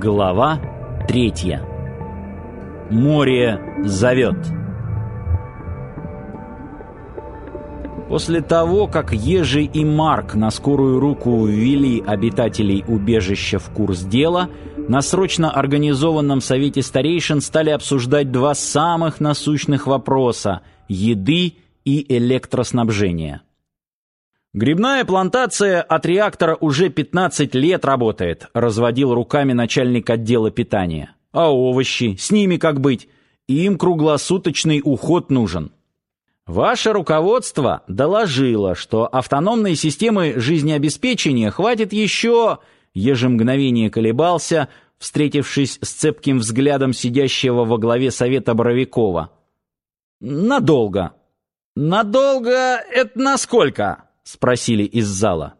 Глава третья. Море зовет. После того, как Ежи и Марк на скорую руку ввели обитателей убежища в курс дела, на срочно организованном совете старейшин стали обсуждать два самых насущных вопроса – еды и электроснабжения. Грибная плантация от реактора уже 15 лет работает, разводил руками начальник отдела питания. А овощи, с ними как быть? Им круглосуточный уход нужен. Ваше руководство доложило, что автономной системы жизнеобеспечения хватит еще, ежемгновение колебался, встретившись с цепким взглядом сидящего во главе совета Боровикова. Надолго. Надолго это насколько? спросили из зала.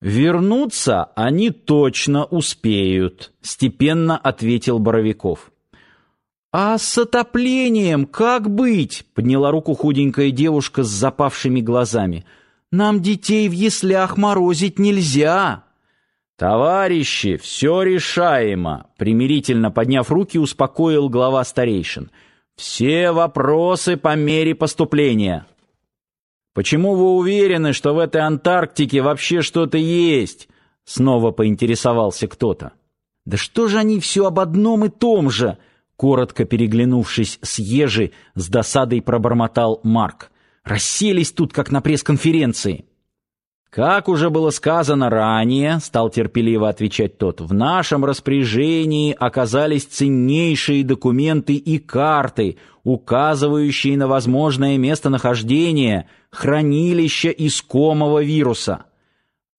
Вернуться они точно успеют, степенно ответил Боровиков. А с отоплением как быть? подняла руку худенькая девушка с запавшими глазами. Нам детей в яслях морозить нельзя. Товарищи, все решаемо, примирительно подняв руки, успокоил глава старейшин. Все вопросы по мере поступления. Почему вы уверены, что в этой Антарктике вообще что-то есть? Снова поинтересовался кто-то. Да что же они все об одном и том же? Коротко переглянувшись с Ежи, с досадой пробормотал Марк. Расселись тут как на пресс-конференции. Как уже было сказано ранее, стал терпеливо отвечать тот, в нашем распоряжении оказались ценнейшие документы и карты, указывающие на возможное местонахождение хранилища искомого вируса.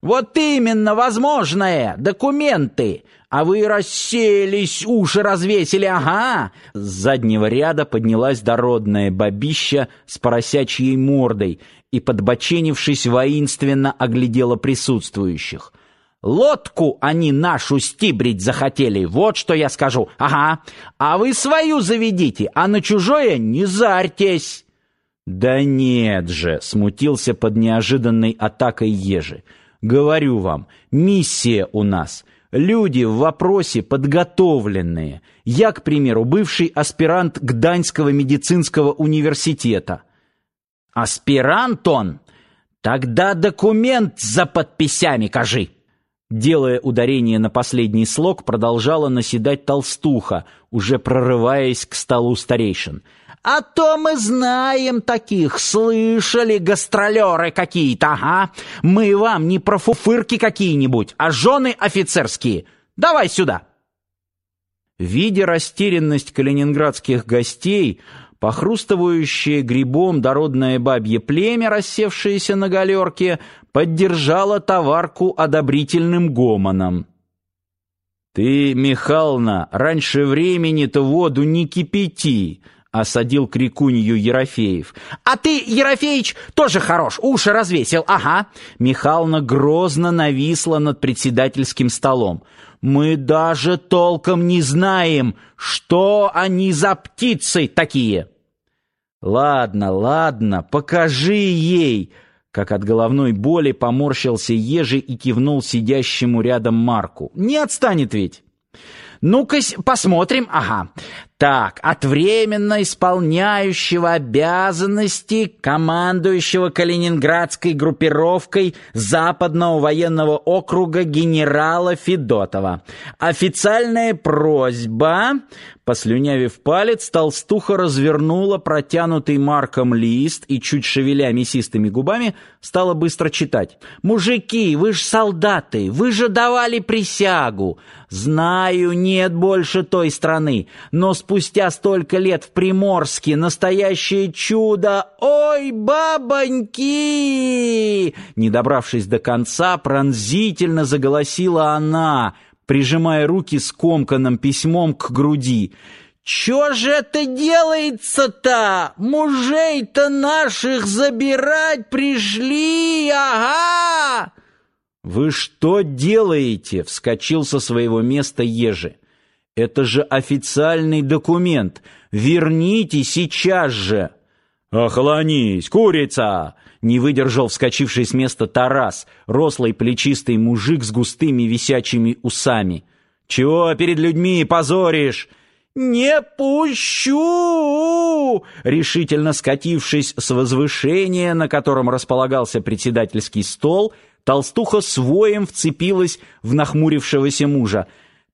Вот именно возможное, документы. А вы расселись, уши развесили, ага. С заднего ряда поднялась дородная бабища с поросячьей мордой и, подбоченившись, воинственно оглядела присутствующих. Лодку они нашу стибрить захотели, вот что я скажу. Ага, а вы свою заведите, а на чужое не зарьтесь. Да нет же, смутился под неожиданной атакой Ежи. Говорю вам, миссия у нас. Люди в вопросе подготовленные. Я, к примеру, бывший аспирант Гданьского медицинского университета. Аспирант он? Тогда документ за подписями кажи. Делая ударение на последний слог, продолжала наседать толстуха, уже прорываясь к столу старейшин. А то мы знаем таких, слышали, гастролеры какие-то, ага. Мы вам не профуфырки какие-нибудь, а жены офицерские. Давай сюда. Видя растерянность калининградских гостей, Похрустывающее грибом дородное бабье племя, рассевшееся на галерке, поддержало товарку одобрительным гомоном. «Ты, Михална, раньше времени-то воду не кипяти!» — осадил крикунью Ерофеев. «А ты, Ерофеич, тоже хорош, уши развесил, ага!» Михална грозно нависла над председательским столом. «Мы даже толком не знаем, что они за птицы такие!» Ладно, ладно, покажи ей, как от головной боли поморщился Ежи и кивнул сидящему рядом Марку. Не отстанет ведь. Ну-ка посмотрим. Ага. Так, от временно исполняющего обязанности командующего Калининградской группировкой Западного военного округа генерала Федотова. Официальная просьба Послюнявив палец, толстуха развернула протянутый Марком лист и, чуть шевеля мясистыми губами, стала быстро читать. «Мужики, вы ж солдаты, вы же давали присягу. Знаю, нет больше той страны, но спустя столько лет в Приморске настоящее чудо. Ой, бабоньки!» Не добравшись до конца, пронзительно заголосила она — прижимая руки с комканным письмом к груди. «Чё же это делается-то? Мужей-то наших забирать пришли, ага!» «Вы что делаете?» — вскочил со своего места Ежи. Это же официальный документ. Верните сейчас же. Охлонись, курица, не выдержал вскочивший с места Тарас, рослый плечистый мужик с густыми висячими усами. Чего перед людьми позоришь? «Не пущу!» Решительно скатившись с возвышения, на котором располагался председательский стол, толстуха своим вцепилась в нахмурившегося мужа.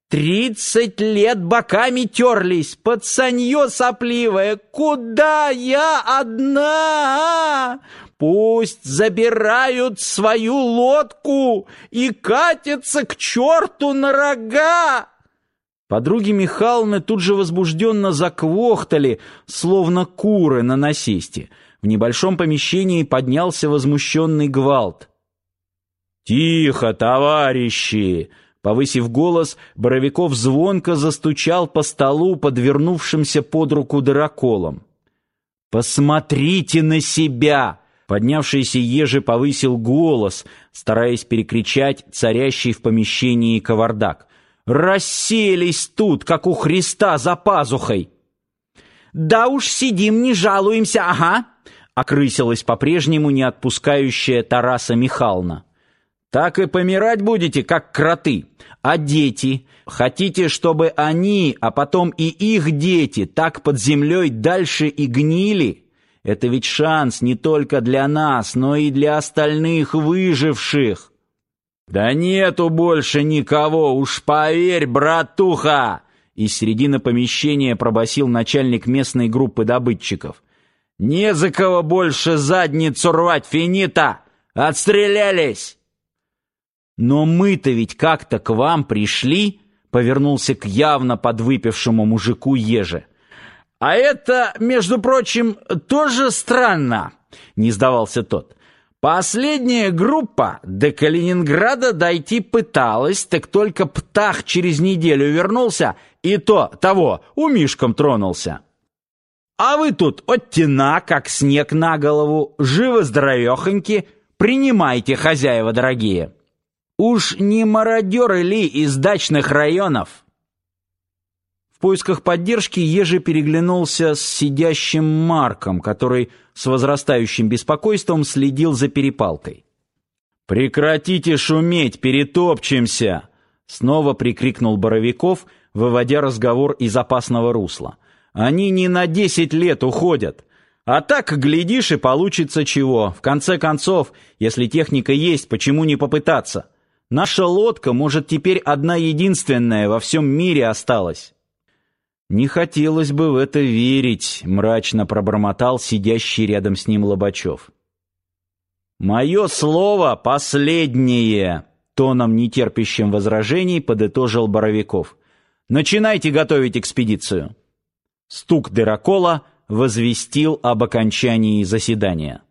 «Тридцать лет боками терлись, пацанье сопливое, куда я одна? Пусть забирают свою лодку и катятся к черту на рога!» Подруги Михайловны тут же возбужденно заквохтали, словно куры на насесте. В небольшом помещении поднялся возмущенный гвалт. «Тихо, товарищи!» Повысив голос, Боровиков звонко застучал по столу, подвернувшимся под руку дыроколом. «Посмотрите на себя!» Поднявшийся ежи повысил голос, стараясь перекричать царящий в помещении кавардак. Расселись тут, как у Христа за пазухой. Да уж сидим, не жалуемся, ага, окрысилась по-прежнему не отпускающая Тараса Михайловна. Так и помирать будете, как кроты. А дети? Хотите, чтобы они, а потом и их дети, так под землей дальше и гнили? Это ведь шанс не только для нас, но и для остальных выживших. «Да нету больше никого, уж поверь, братуха!» Из середины помещения пробасил начальник местной группы добытчиков. «Не за кого больше задницу рвать, финита! Отстрелялись!» «Но мы-то ведь как-то к вам пришли!» Повернулся к явно подвыпившему мужику Еже. «А это, между прочим, тоже странно!» Не сдавался тот. Последняя группа до Калининграда дойти пыталась, так только Птах через неделю вернулся, и то того, у Мишком тронулся. А вы тут оттена, как снег на голову, живо-здоровехоньки, принимайте, хозяева дорогие. Уж не мародеры ли из дачных районов? В поисках поддержки Ежи переглянулся с сидящим Марком, который с возрастающим беспокойством следил за перепалкой. «Прекратите шуметь, перетопчемся!» Снова прикрикнул Боровиков, выводя разговор из опасного русла. «Они не на десять лет уходят. А так, глядишь, и получится чего. В конце концов, если техника есть, почему не попытаться? Наша лодка, может, теперь одна единственная во всем мире осталась». Не хотелось бы в это верить, мрачно пробормотал сидящий рядом с ним Лобачев. Мое слово последнее, тоном нетерпящим возражений подытожил Боровиков. Начинайте готовить экспедицию. Стук дырокола возвестил об окончании заседания.